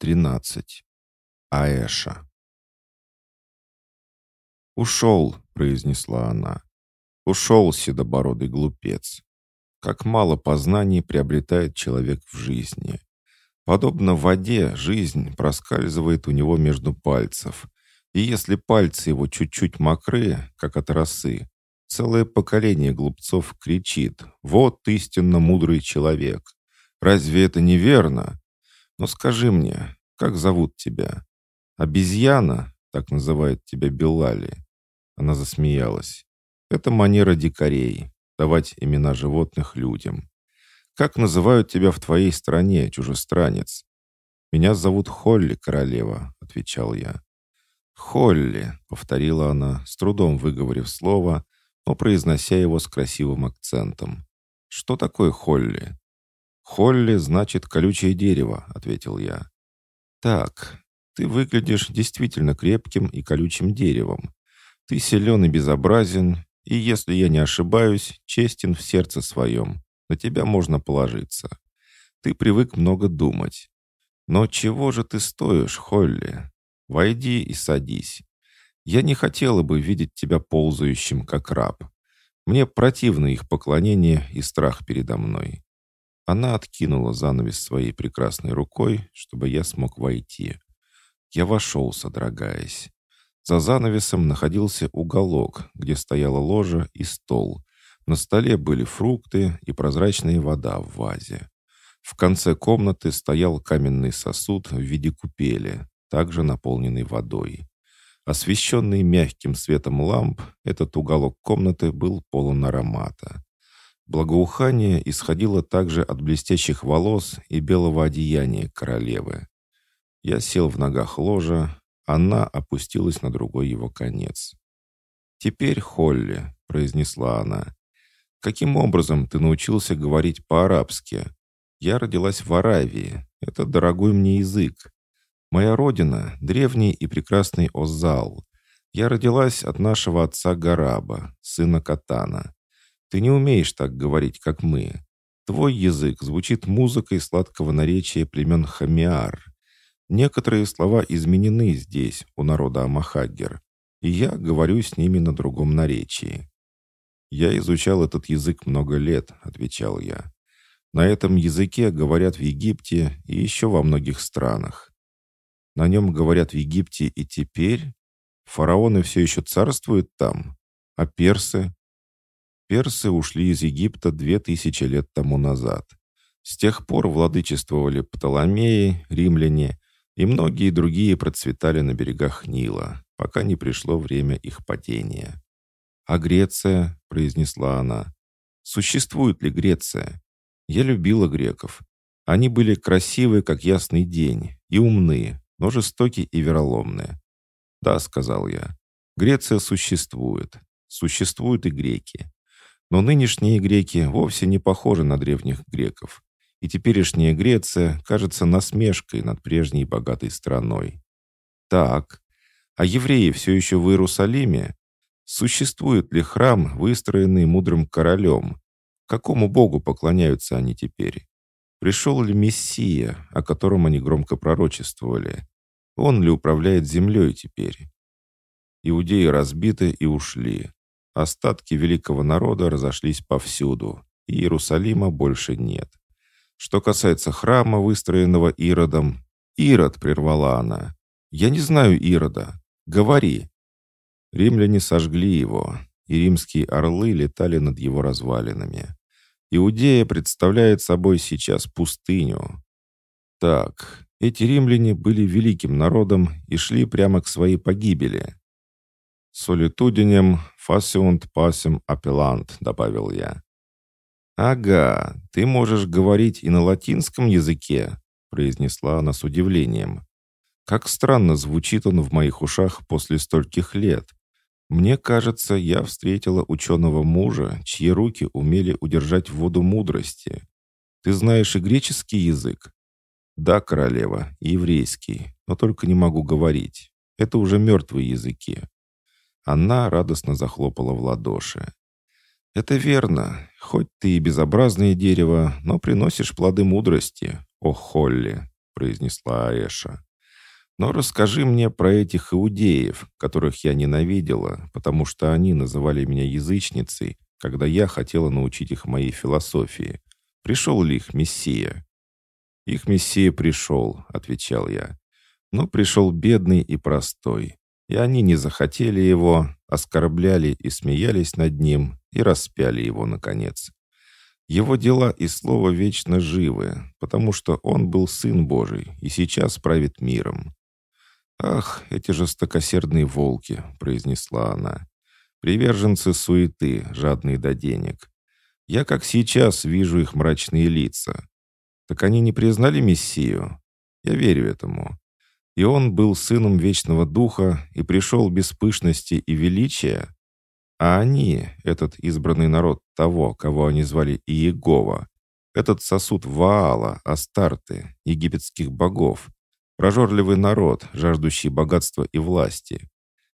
13. Аэша. «Ушел», — произнесла она. «Ушел, седобородый глупец. Как мало познаний приобретает человек в жизни. Подобно воде, жизнь проскальзывает у него между пальцев. И если пальцы его чуть-чуть мокры, как от росы, целое поколение глупцов кричит «Вот истинно мудрый человек». Разве это не верно? Но скажи мне, как зовут тебя? Обезьяна, так называет тебя Беллали. Она засмеялась. Это манера дикарей — давать имена животных людям. Как называют тебя в твоей стране, чужестранец? Меня зовут Холли, королева, отвечал я. Холли, повторила она, с трудом выговорив слово, но произнося его с красивым акцентом. Что такое Холли? «Холли значит колючее дерево», — ответил я. «Так, ты выглядишь действительно крепким и колючим деревом. Ты силен и безобразен, и, если я не ошибаюсь, честен в сердце своем. На тебя можно положиться. Ты привык много думать. Но чего же ты стоишь, Холли? Войди и садись. Я не хотела бы видеть тебя ползающим, как раб. Мне противно их поклонение и страх передо мной. Она откинула занавес своей прекрасной рукой, чтобы я смог войти. Я вошел, содрогаясь. За занавесом находился уголок, где стояла ложа и стол. На столе были фрукты и прозрачная вода в вазе. В конце комнаты стоял каменный сосуд в виде купели, также наполненный водой. Освещенный мягким светом ламп, этот уголок комнаты был полон аромата. Благоухание исходило также от блестящих волос и белого одеяния королевы. Я сел в ногах ложа, она опустилась на другой его конец. «Теперь, Холли», — произнесла она, — «каким образом ты научился говорить по-арабски? Я родилась в Аравии, это дорогой мне язык. Моя родина — древний и прекрасный Озал. Я родилась от нашего отца Гараба, сына Катана. Ты не умеешь так говорить, как мы. Твой язык звучит музыкой сладкого наречия племен Хамиар. Некоторые слова изменены здесь, у народа Амахаггер, и я говорю с ними на другом наречии. «Я изучал этот язык много лет», — отвечал я. «На этом языке говорят в Египте и еще во многих странах. На нем говорят в Египте и теперь? Фараоны все еще царствуют там? А персы? Персы ушли из Египта две тысячи лет тому назад. С тех пор владычествовали Птоломеи, римляне и многие другие процветали на берегах Нила, пока не пришло время их падения. «А Греция?» — произнесла она. «Существует ли Греция? Я любила греков. Они были красивы, как ясный день, и умны, но жестоки и вероломны. «Да», — сказал я, — «Греция существует. Существуют и греки. Но нынешние греки вовсе не похожи на древних греков, и теперешняя Греция кажется насмешкой над прежней богатой страной. Так, а евреи все еще в Иерусалиме? Существует ли храм, выстроенный мудрым королем? Какому богу поклоняются они теперь? Пришел ли Мессия, о котором они громко пророчествовали? Он ли управляет землей теперь? Иудеи разбиты и ушли. Остатки великого народа разошлись повсюду, и Иерусалима больше нет. Что касается храма, выстроенного Иродом, «Ирод», — прервала она, — «я не знаю Ирода. Говори». Римляне сожгли его, и римские орлы летали над его развалинами. Иудея представляет собой сейчас пустыню. Так, эти римляне были великим народом и шли прямо к своей погибели. «Солитудинем фасиунт пасем апеллант», — добавил я. «Ага, ты можешь говорить и на латинском языке», — произнесла она с удивлением. «Как странно звучит он в моих ушах после стольких лет. Мне кажется, я встретила ученого мужа, чьи руки умели удержать воду мудрости. Ты знаешь и греческий язык?» «Да, королева, и еврейский, но только не могу говорить. Это уже мертвые языки. Она радостно захлопала в ладоши. «Это верно. Хоть ты и безобразное дерево, но приносишь плоды мудрости, о Холли», произнесла Аэша. «Но расскажи мне про этих иудеев, которых я ненавидела, потому что они называли меня язычницей, когда я хотела научить их моей философии. Пришел ли их Мессия?» «Их Мессия пришел», — отвечал я. «Но пришел бедный и простой, и они не захотели его, оскорбляли и смеялись над ним и распяли его, наконец. Его дела и слово вечно живы, потому что он был Сын Божий и сейчас правит миром. «Ах, эти жестокосердные волки!» — произнесла она. «Приверженцы суеты, жадные до денег. Я как сейчас вижу их мрачные лица. Так они не признали Мессию? Я верю этому. И он был сыном Вечного Духа и пришел без пышности и величия. А они, этот избранный народ того, кого они звали Иегова, этот сосуд Ваала, Астарты, египетских богов, прожорливый народ, жаждущий богатства и власти.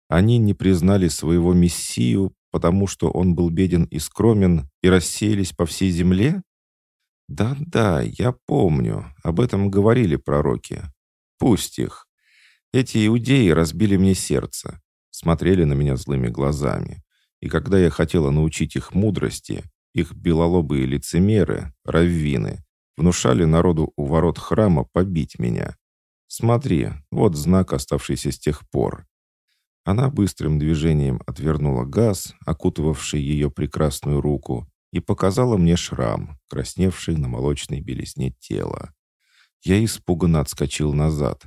Они не признали своего Мессию, потому что он был беден и скромен, и рассеялись по всей земле? Да-да, я помню, об этом говорили пророки. Пусть их. Эти иудеи разбили мне сердце, смотрели на меня злыми глазами. И когда я хотела научить их мудрости, их белолобые лицемеры, раввины, внушали народу у ворот храма побить меня. Смотри, вот знак, оставшийся с тех пор. Она быстрым движением отвернула газ, окутывавший ее прекрасную руку, и показала мне шрам, красневший на молочной белизне тела. Я испуганно отскочил назад.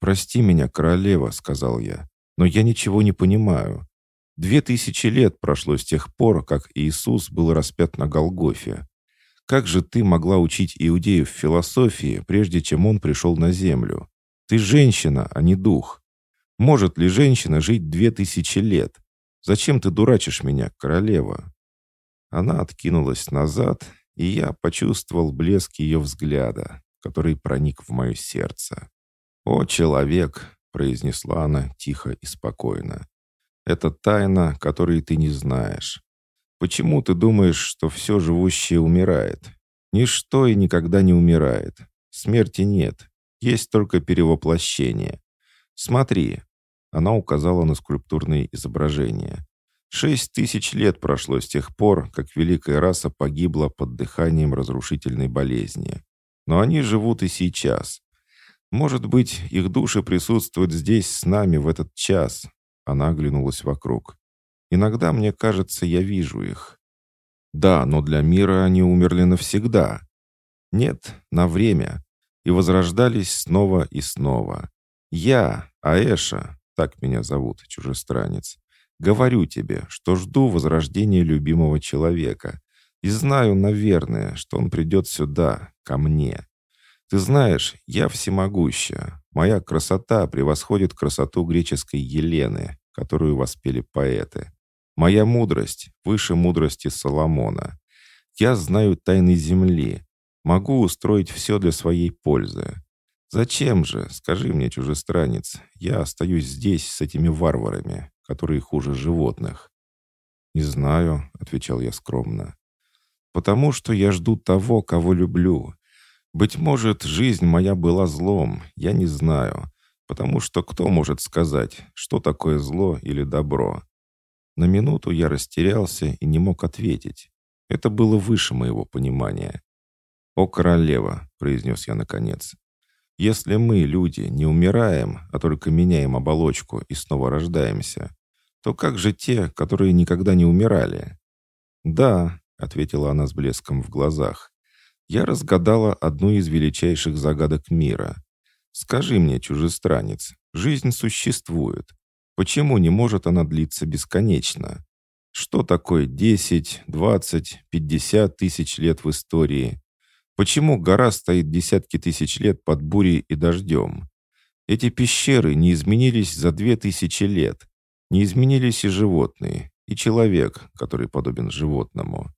«Прости меня, королева», — сказал я, — «но я ничего не понимаю. Две тысячи лет прошло с тех пор, как Иисус был распят на Голгофе. Как же ты могла учить иудеев философии, прежде чем он пришел на землю? Ты женщина, а не дух. Может ли женщина жить две тысячи лет? Зачем ты дурачишь меня, королева?» Она откинулась назад, и я почувствовал блеск ее взгляда, который проник в мое сердце. «О, человек!» — произнесла она тихо и спокойно. «Это тайна, которой ты не знаешь. Почему ты думаешь, что все живущее умирает? Ничто и никогда не умирает. Смерти нет. Есть только перевоплощение. Смотри». Она указала на скульптурные изображения. Шесть тысяч лет прошло с тех пор, как великая раса погибла под дыханием разрушительной болезни. Но они живут и сейчас. Может быть, их души присутствуют здесь с нами в этот час. Она оглянулась вокруг. Иногда мне кажется, я вижу их. Да, но для мира они умерли навсегда. Нет, на время. И возрождались снова и снова. Я, Аэша, так меня зовут, чужестранец, говорю тебе, что жду возрождения любимого человека. И знаю, наверное, что он придет сюда, ко мне. Ты знаешь, я всемогущая. Моя красота превосходит красоту греческой Елены, которую воспели поэты. Моя мудрость выше мудрости Соломона. Я знаю тайны земли. Могу устроить все для своей пользы. Зачем же, скажи мне, чужестранец, я остаюсь здесь с этими варварами, которые хуже животных? «Не знаю», — отвечал я скромно. «Потому что я жду того, кого люблю, быть может, жизнь моя была злом, я не знаю, потому что кто может сказать, что такое зло или добро? На минуту я растерялся и не мог ответить. Это было выше моего понимания. «О, королева!» — произнес я наконец. «Если мы, люди, не умираем, а только меняем оболочку и снова рождаемся, то как же те, которые никогда не умирали?» «Да», — ответила она с блеском в глазах, я разгадала одну из величайших загадок мира. Скажи мне, чужестранец, жизнь существует. Почему не может она длиться бесконечно? Что такое 10, 20, 50 тысяч лет в истории? Почему гора стоит десятки тысяч лет под бурей и дождем? Эти пещеры не изменились за две тысячи лет. Не изменились и животные, и человек, который подобен животному.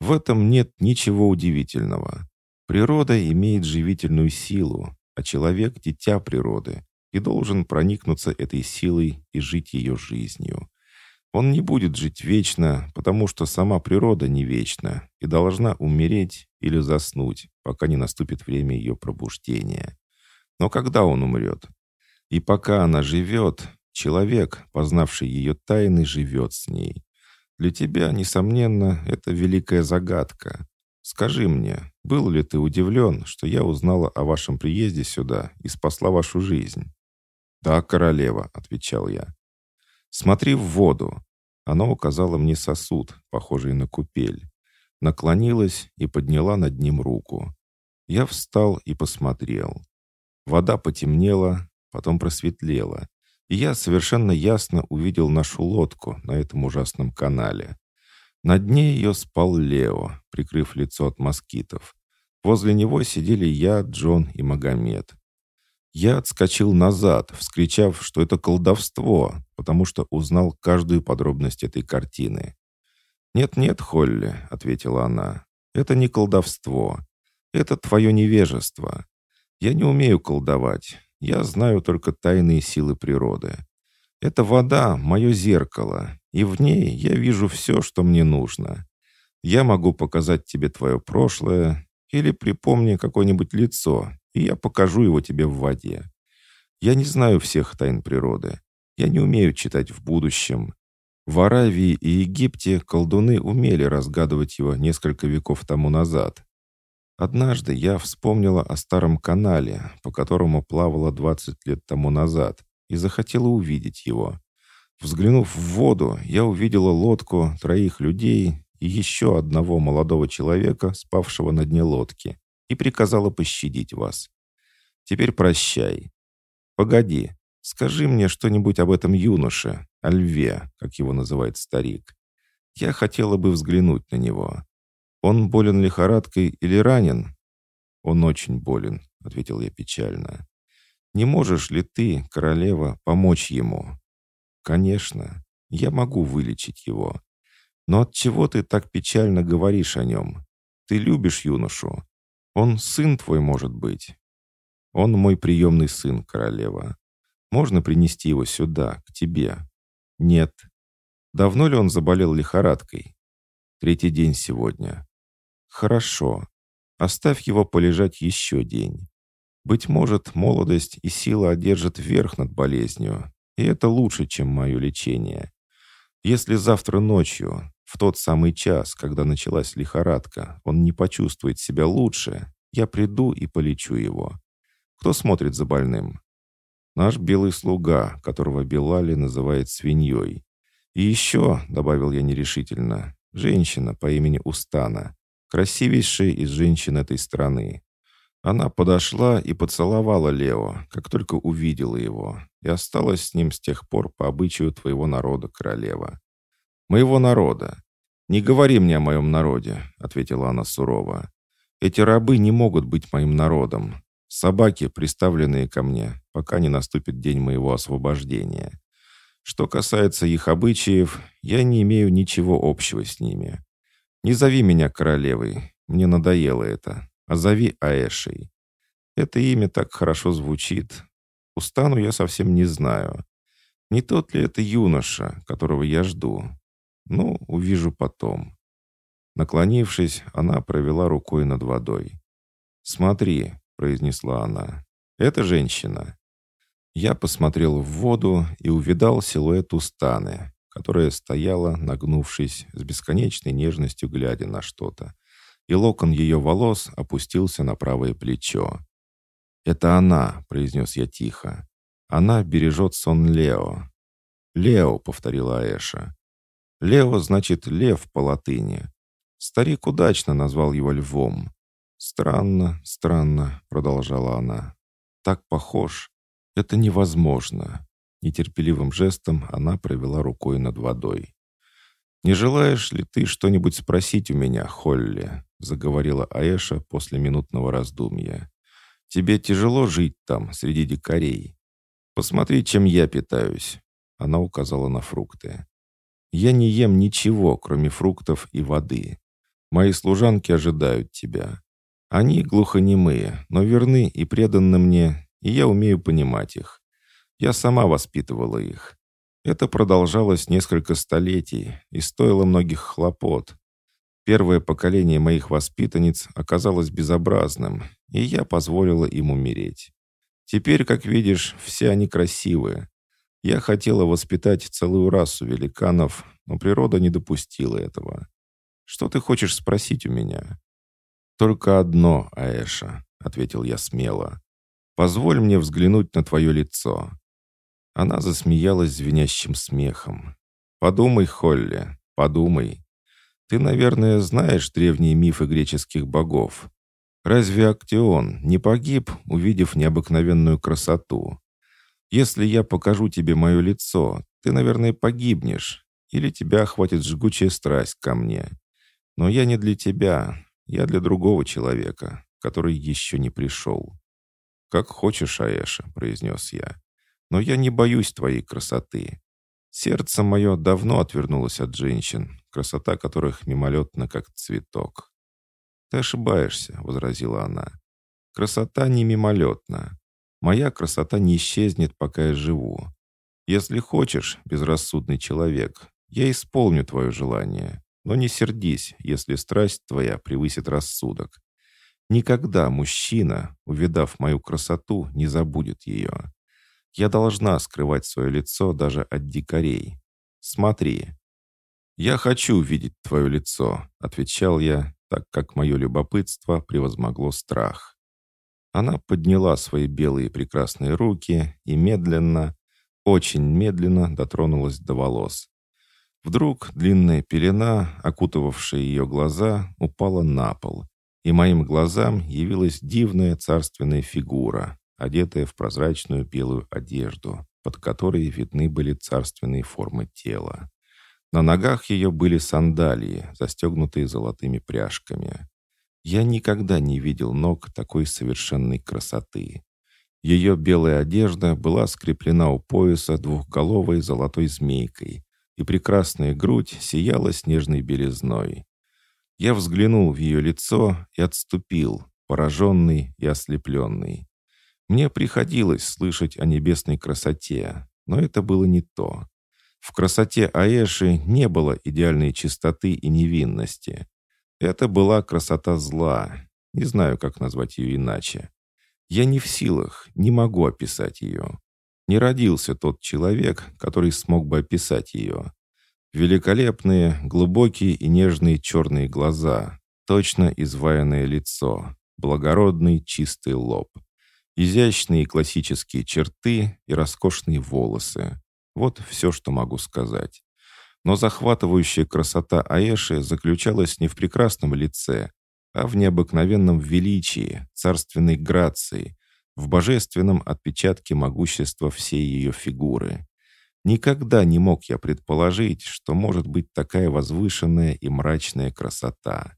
В этом нет ничего удивительного. Природа имеет живительную силу, а человек — дитя природы и должен проникнуться этой силой и жить ее жизнью. Он не будет жить вечно, потому что сама природа не вечна и должна умереть или заснуть, пока не наступит время ее пробуждения. Но когда он умрет? И пока она живет, человек, познавший ее тайны, живет с ней. Для тебя, несомненно, это великая загадка. Скажи мне, был ли ты удивлен, что я узнала о вашем приезде сюда и спасла вашу жизнь?» «Да, королева», — отвечал я. «Смотри в воду». Она указала мне сосуд, похожий на купель. Наклонилась и подняла над ним руку. Я встал и посмотрел. Вода потемнела, потом просветлела, я совершенно ясно увидел нашу лодку на этом ужасном канале. На дне ее спал Лео, прикрыв лицо от москитов. Возле него сидели я, Джон и Магомед. Я отскочил назад, вскричав, что это колдовство, потому что узнал каждую подробность этой картины. «Нет-нет, Холли», — ответила она, — «это не колдовство. Это твое невежество. Я не умею колдовать. Я знаю только тайные силы природы. Эта вода — мое зеркало, и в ней я вижу все, что мне нужно. Я могу показать тебе твое прошлое или припомни какое-нибудь лицо, и я покажу его тебе в воде. Я не знаю всех тайн природы. Я не умею читать в будущем. В Аравии и Египте колдуны умели разгадывать его несколько веков тому назад. Однажды я вспомнила о старом канале, по которому плавала 20 лет тому назад, и захотела увидеть его. Взглянув в воду, я увидела лодку, троих людей и еще одного молодого человека, спавшего на дне лодки, и приказала пощадить вас. Теперь прощай. Погоди, скажи мне что-нибудь об этом юноше, о льве, как его называет старик. Я хотела бы взглянуть на него. Он болен лихорадкой или ранен? Он очень болен, ответил я печально. Не можешь ли ты, королева, помочь ему? Конечно, я могу вылечить его. Но от чего ты так печально говоришь о нем? Ты любишь юношу. Он сын твой, может быть. Он мой приемный сын, королева. Можно принести его сюда, к тебе? Нет. Давно ли он заболел лихорадкой? Третий день сегодня. Хорошо. Оставь его полежать еще день. Быть может, молодость и сила одержат верх над болезнью, и это лучше, чем мое лечение. Если завтра ночью, в тот самый час, когда началась лихорадка, он не почувствует себя лучше, я приду и полечу его. Кто смотрит за больным? Наш белый слуга, которого Белали называет свиньей. И еще, добавил я нерешительно, женщина по имени Устана, красивейшая из женщин этой страны. Она подошла и поцеловала Лео, как только увидела его, и осталась с ним с тех пор по обычаю твоего народа, королева. «Моего народа. Не говори мне о моем народе», — ответила она сурово. «Эти рабы не могут быть моим народом. Собаки, приставленные ко мне, пока не наступит день моего освобождения. Что касается их обычаев, я не имею ничего общего с ними. Не зови меня королевой, мне надоело это а зови Аэшей. Это имя так хорошо звучит. Устану я совсем не знаю. Не тот ли это юноша, которого я жду? Ну, увижу потом. Наклонившись, она провела рукой над водой. «Смотри», — произнесла она, — «это женщина». Я посмотрел в воду и увидал силуэт Устаны, которая стояла, нагнувшись, с бесконечной нежностью глядя на что-то и локон ее волос опустился на правое плечо. «Это она», — произнес я тихо. «Она бережет сон Лео». «Лео», — повторила Аэша. «Лео значит лев по латыни. Старик удачно назвал его львом». «Странно, странно», — продолжала она. «Так похож. Это невозможно». Нетерпеливым жестом она провела рукой над водой. «Не желаешь ли ты что-нибудь спросить у меня, Холли?» — заговорила Аэша после минутного раздумья. «Тебе тяжело жить там, среди дикарей. Посмотри, чем я питаюсь». Она указала на фрукты. «Я не ем ничего, кроме фруктов и воды. Мои служанки ожидают тебя. Они глухонемые, но верны и преданы мне, и я умею понимать их. Я сама воспитывала их. Это продолжалось несколько столетий и стоило многих хлопот, Первое поколение моих воспитанниц оказалось безобразным, и я позволила им умереть. Теперь, как видишь, все они красивые. Я хотела воспитать целую расу великанов, но природа не допустила этого. Что ты хочешь спросить у меня?» «Только одно, Аэша», — ответил я смело. «Позволь мне взглянуть на твое лицо». Она засмеялась звенящим смехом. «Подумай, Холли, подумай. Ты, наверное, знаешь древние мифы греческих богов. Разве Актион не погиб, увидев необыкновенную красоту? Если я покажу тебе мое лицо, ты, наверное, погибнешь, или тебя охватит жгучая страсть ко мне. Но я не для тебя, я для другого человека, который еще не пришел. «Как хочешь, Аэша», — произнес я. «Но я не боюсь твоей красоты. Сердце мое давно отвернулось от женщин, красота которых мимолетна, как цветок. «Ты ошибаешься», — возразила она. «Красота не мимолетна. Моя красота не исчезнет, пока я живу. Если хочешь, безрассудный человек, я исполню твое желание, но не сердись, если страсть твоя превысит рассудок. Никогда мужчина, увидав мою красоту, не забудет ее. Я должна скрывать свое лицо даже от дикарей. Смотри». «Я хочу видеть твое лицо», — отвечал я, так как мое любопытство превозмогло страх. Она подняла свои белые прекрасные руки и медленно, очень медленно дотронулась до волос. Вдруг длинная пелена, окутывавшая ее глаза, упала на пол, и моим глазам явилась дивная царственная фигура, одетая в прозрачную белую одежду, под которой видны были царственные формы тела. На ногах ее были сандалии, застегнутые золотыми пряжками. Я никогда не видел ног такой совершенной красоты. Ее белая одежда была скреплена у пояса двухголовой золотой змейкой, и прекрасная грудь сияла снежной белизной. Я взглянул в ее лицо и отступил, пораженный и ослепленный. Мне приходилось слышать о небесной красоте, но это было не то. В красоте Аэши не было идеальной чистоты и невинности. Это была красота зла. Не знаю, как назвать ее иначе. Я не в силах, не могу описать ее. Не родился тот человек, который смог бы описать ее. Великолепные, глубокие и нежные черные глаза, точно изваянное лицо, благородный чистый лоб, изящные классические черты и роскошные волосы. Вот все, что могу сказать. Но захватывающая красота Аэши заключалась не в прекрасном лице, а в необыкновенном величии, царственной грации, в божественном отпечатке могущества всей ее фигуры. Никогда не мог я предположить, что может быть такая возвышенная и мрачная красота.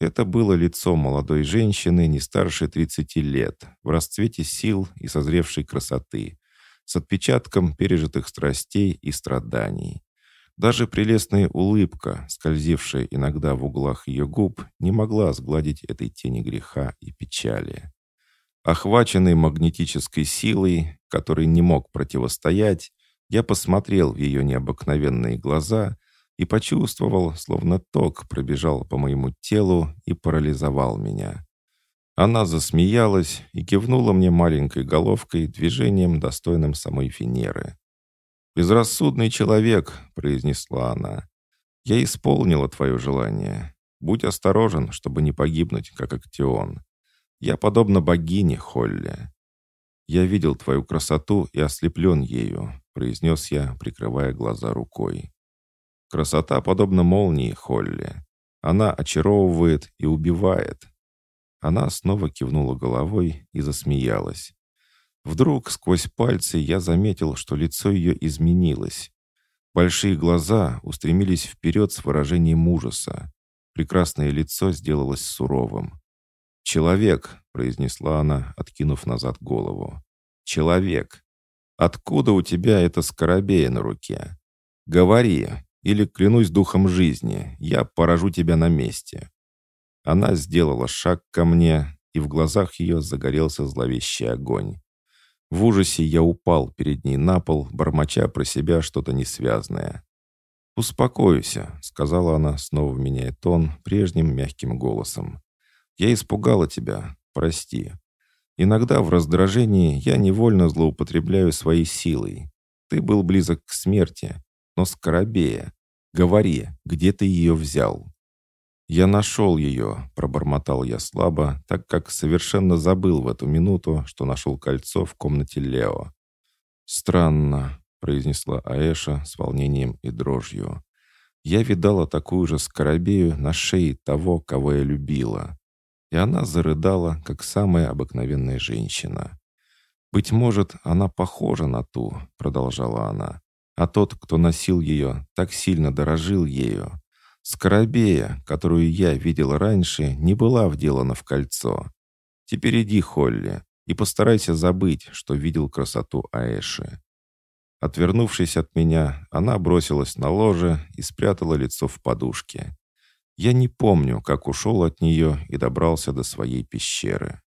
Это было лицо молодой женщины не старше 30 лет, в расцвете сил и созревшей красоты, с отпечатком пережитых страстей и страданий. Даже прелестная улыбка, скользившая иногда в углах ее губ, не могла сгладить этой тени греха и печали. Охваченный магнетической силой, которой не мог противостоять, я посмотрел в ее необыкновенные глаза и почувствовал, словно ток пробежал по моему телу и парализовал меня. Она засмеялась и кивнула мне маленькой головкой движением, достойным самой Фенеры. «Безрассудный человек», — произнесла она, — «я исполнила твое желание. Будь осторожен, чтобы не погибнуть, как Актион. Я подобна богине, Холли. Я видел твою красоту и ослеплен ею», — произнес я, прикрывая глаза рукой. «Красота подобна молнии, Холли. Она очаровывает и убивает, она снова кивнула головой и засмеялась. Вдруг сквозь пальцы я заметил, что лицо ее изменилось. Большие глаза устремились вперед с выражением ужаса. Прекрасное лицо сделалось суровым. «Человек», — произнесла она, откинув назад голову. «Человек. Откуда у тебя эта скоробея на руке? Говори, или клянусь духом жизни, я поражу тебя на месте». Она сделала шаг ко мне, и в глазах ее загорелся зловещий огонь. В ужасе я упал перед ней на пол, бормоча про себя что-то несвязное. «Успокойся», — сказала она, снова меняя тон, прежним мягким голосом. «Я испугала тебя. Прости. Иногда в раздражении я невольно злоупотребляю своей силой. Ты был близок к смерти, но скоробея. Говори, где ты ее взял?» «Я нашел ее», — пробормотал я слабо, так как совершенно забыл в эту минуту, что нашел кольцо в комнате Лео. «Странно», — произнесла Аэша с волнением и дрожью. «Я видала такую же скоробею на шее того, кого я любила». И она зарыдала, как самая обыкновенная женщина. «Быть может, она похожа на ту», — продолжала она. «А тот, кто носил ее, так сильно дорожил ею. Скоробея, которую я видел раньше, не была вделана в кольцо. Теперь иди, Холли, и постарайся забыть, что видел красоту Аэши». Отвернувшись от меня, она бросилась на ложе и спрятала лицо в подушке. Я не помню, как ушел от нее и добрался до своей пещеры.